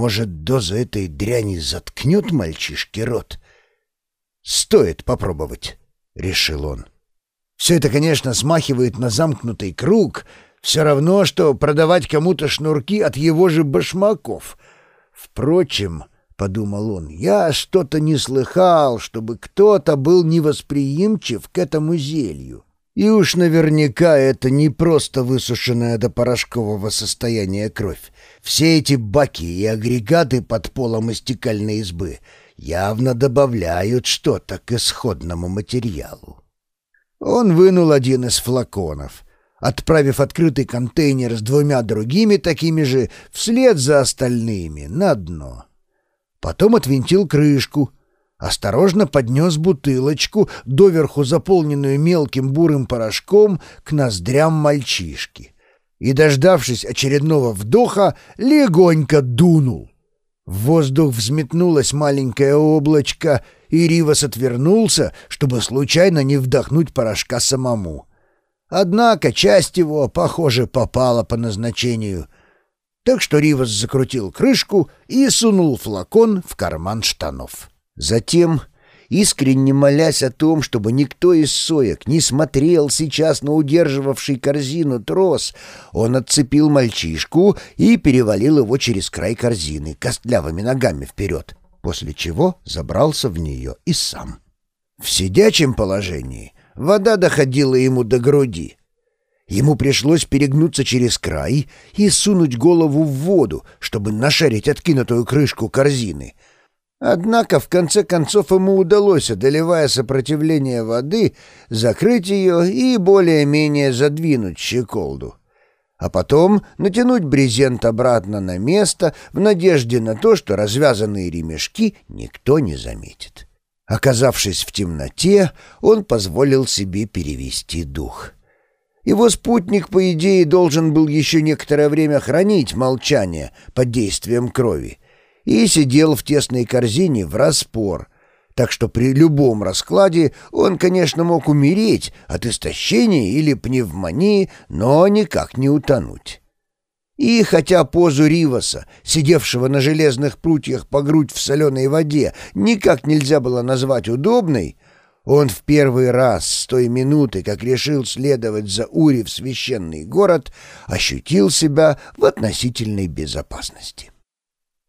Может, доза этой дряни заткнет мальчишке рот? «Стоит попробовать», — решил он. «Все это, конечно, смахивает на замкнутый круг. Все равно, что продавать кому-то шнурки от его же башмаков. Впрочем, — подумал он, — я что-то не слыхал, чтобы кто-то был невосприимчив к этому зелью. И уж наверняка это не просто высушенная до порошкового состояния кровь. Все эти баки и агрегаты под полом истекальной избы явно добавляют что-то к исходному материалу. Он вынул один из флаконов, отправив открытый контейнер с двумя другими такими же вслед за остальными на дно. Потом отвинтил крышку — осторожно поднес бутылочку, доверху заполненную мелким бурым порошком, к ноздрям мальчишки. И, дождавшись очередного вдоха, легонько дунул. В воздух взметнулось маленькое облачко, и Ривас отвернулся, чтобы случайно не вдохнуть порошка самому. Однако часть его, похоже, попала по назначению. Так что Ривас закрутил крышку и сунул флакон в карман штанов. Затем, искренне молясь о том, чтобы никто из соек не смотрел сейчас на удерживавший корзину трос, он отцепил мальчишку и перевалил его через край корзины костлявыми ногами вперед, после чего забрался в нее и сам. В сидячем положении вода доходила ему до груди. Ему пришлось перегнуться через край и сунуть голову в воду, чтобы нашарить откинутую крышку корзины — Однако, в конце концов, ему удалось, одолевая сопротивление воды, закрыть ее и более-менее задвинуть щеколду. А потом натянуть брезент обратно на место в надежде на то, что развязанные ремешки никто не заметит. Оказавшись в темноте, он позволил себе перевести дух. Его спутник, по идее, должен был еще некоторое время хранить молчание под действием крови, и сидел в тесной корзине в распор, так что при любом раскладе он, конечно, мог умереть от истощения или пневмонии, но никак не утонуть. И хотя позу Риваса, сидевшего на железных прутьях по грудь в соленой воде, никак нельзя было назвать удобной, он в первый раз с той минуты, как решил следовать за Ури в священный город, ощутил себя в относительной безопасности.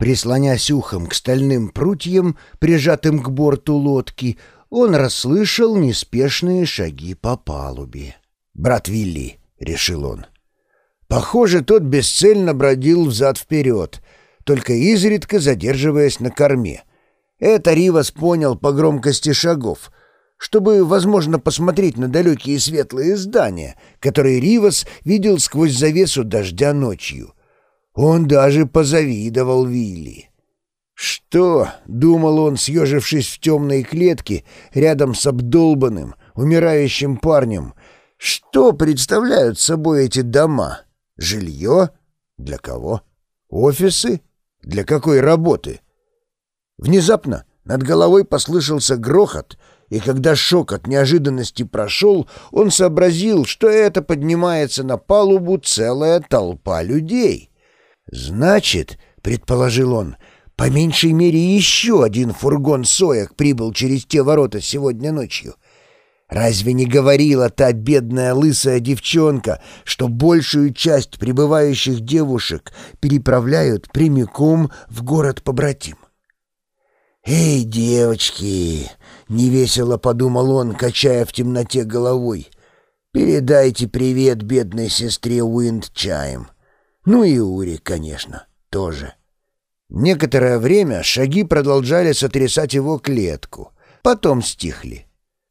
Прислонясь ухом к стальным прутьям, прижатым к борту лодки, он расслышал неспешные шаги по палубе. «Брат Вилли», — решил он. Похоже, тот бесцельно бродил взад-вперед, только изредка задерживаясь на корме. Это Ривас понял по громкости шагов, чтобы, возможно, посмотреть на далекие светлые здания, которые Ривас видел сквозь завесу дождя ночью — он даже позавидовал Вилли. «Что?» — думал он, съежившись в темной клетке рядом с обдолбанным, умирающим парнем. «Что представляют собой эти дома? Жилье? Для кого? Офисы? Для какой работы?» Внезапно над головой послышался грохот, и когда шок от неожиданности прошел, он сообразил, что это поднимается на палубу целая толпа людей — «Значит, — предположил он, — по меньшей мере еще один фургон соек прибыл через те ворота сегодня ночью. Разве не говорила та бедная лысая девчонка, что большую часть прибывающих девушек переправляют прямиком в город-побратим? «Эй, девочки!» — невесело подумал он, качая в темноте головой. «Передайте привет бедной сестре Уиндчайм. Ну и Ури, конечно, тоже. Некоторое время шаги продолжали сотрясать его клетку, потом стихли.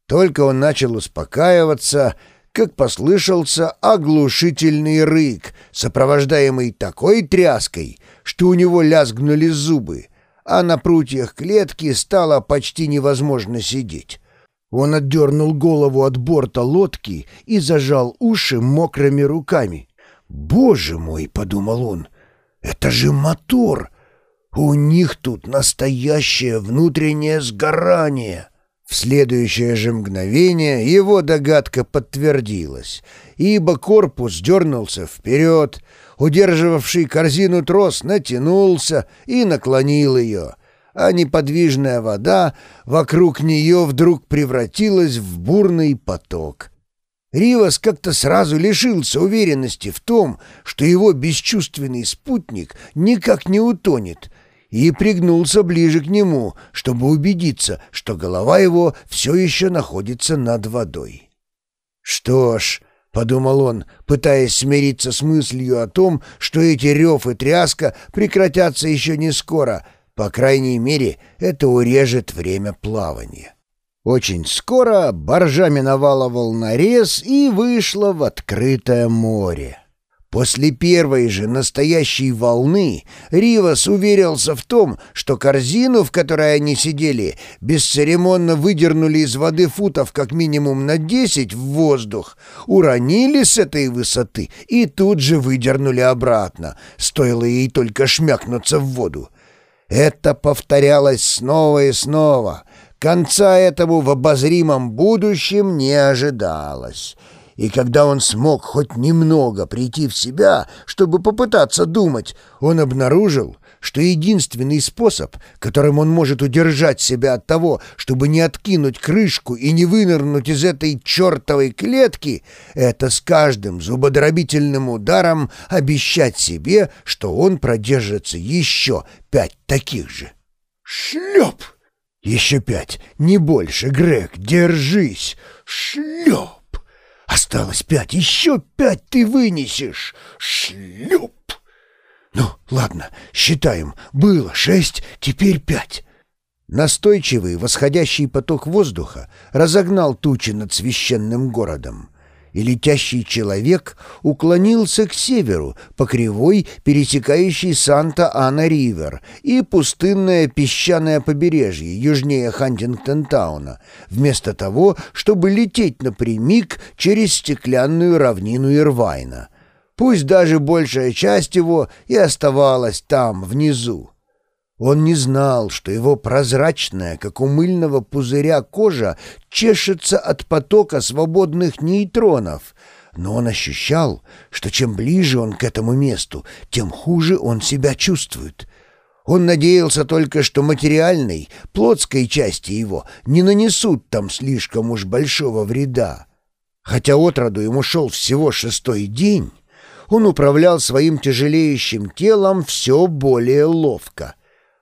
Только он начал успокаиваться, как послышался оглушительный рык, сопровождаемый такой тряской, что у него лязгнули зубы, а на прутьях клетки стало почти невозможно сидеть. Он отдернул голову от борта лодки и зажал уши мокрыми руками. «Боже мой!» — подумал он. «Это же мотор! У них тут настоящее внутреннее сгорание!» В следующее же мгновение его догадка подтвердилась, ибо корпус дернулся вперед, Удерживавший корзину трос натянулся и наклонил ее, а неподвижная вода вокруг нее вдруг превратилась в бурный поток. Ривас как-то сразу лишился уверенности в том, что его бесчувственный спутник никак не утонет, и пригнулся ближе к нему, чтобы убедиться, что голова его все еще находится над водой. «Что ж», — подумал он, пытаясь смириться с мыслью о том, что эти рев и тряска прекратятся еще не скоро, по крайней мере, это урежет время плавания. Очень скоро баржа миновала волнорез и вышла в открытое море. После первой же настоящей волны Ривас уверился в том, что корзину, в которой они сидели, бесцеремонно выдернули из воды футов как минимум на десять в воздух, уронили с этой высоты и тут же выдернули обратно, стоило ей только шмякнуться в воду. Это повторялось снова и снова — Конца этому в обозримом будущем не ожидалось. И когда он смог хоть немного прийти в себя, чтобы попытаться думать, он обнаружил, что единственный способ, которым он может удержать себя от того, чтобы не откинуть крышку и не вынырнуть из этой чертовой клетки, это с каждым зубодробительным ударом обещать себе, что он продержится еще пять таких же. «Шлеп!» «Еще пять, не больше, Грег, держись! Шлеп! Осталось пять, еще пять ты вынесешь! Шлеп!» «Ну, ладно, считаем. Было шесть, теперь пять». Настойчивый восходящий поток воздуха разогнал тучи над священным городом и летящий человек уклонился к северу по кривой, пересекающей Санта-Ана-Ривер и пустынное песчаное побережье южнее Хантингтон-тауна, вместо того, чтобы лететь напрямик через стеклянную равнину Ирвайна. Пусть даже большая часть его и оставалась там, внизу. Он не знал, что его прозрачная, как у мыльного пузыря кожа, чешется от потока свободных нейтронов, но он ощущал, что чем ближе он к этому месту, тем хуже он себя чувствует. Он надеялся только, что материальной, плотской части его не нанесут там слишком уж большого вреда. Хотя отроду ему шел всего шестой день, он управлял своим тяжелеющим телом все более ловко —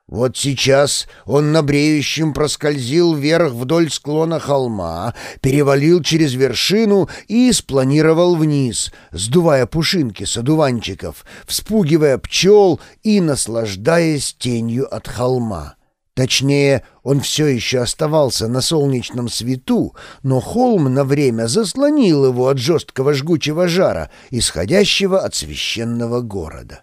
вот сейчас он на бреющем проскользил вверх вдоль склона холма, перевалил через вершину и спланировал вниз, сдувая пушинки с одуванчиков, вспугивая пчел и наслаждаясь тенью от холма. Точнее, он все еще оставался на солнечном свету, но холм на время заслонил его от жесткого жгучего жара, исходящего от священного города.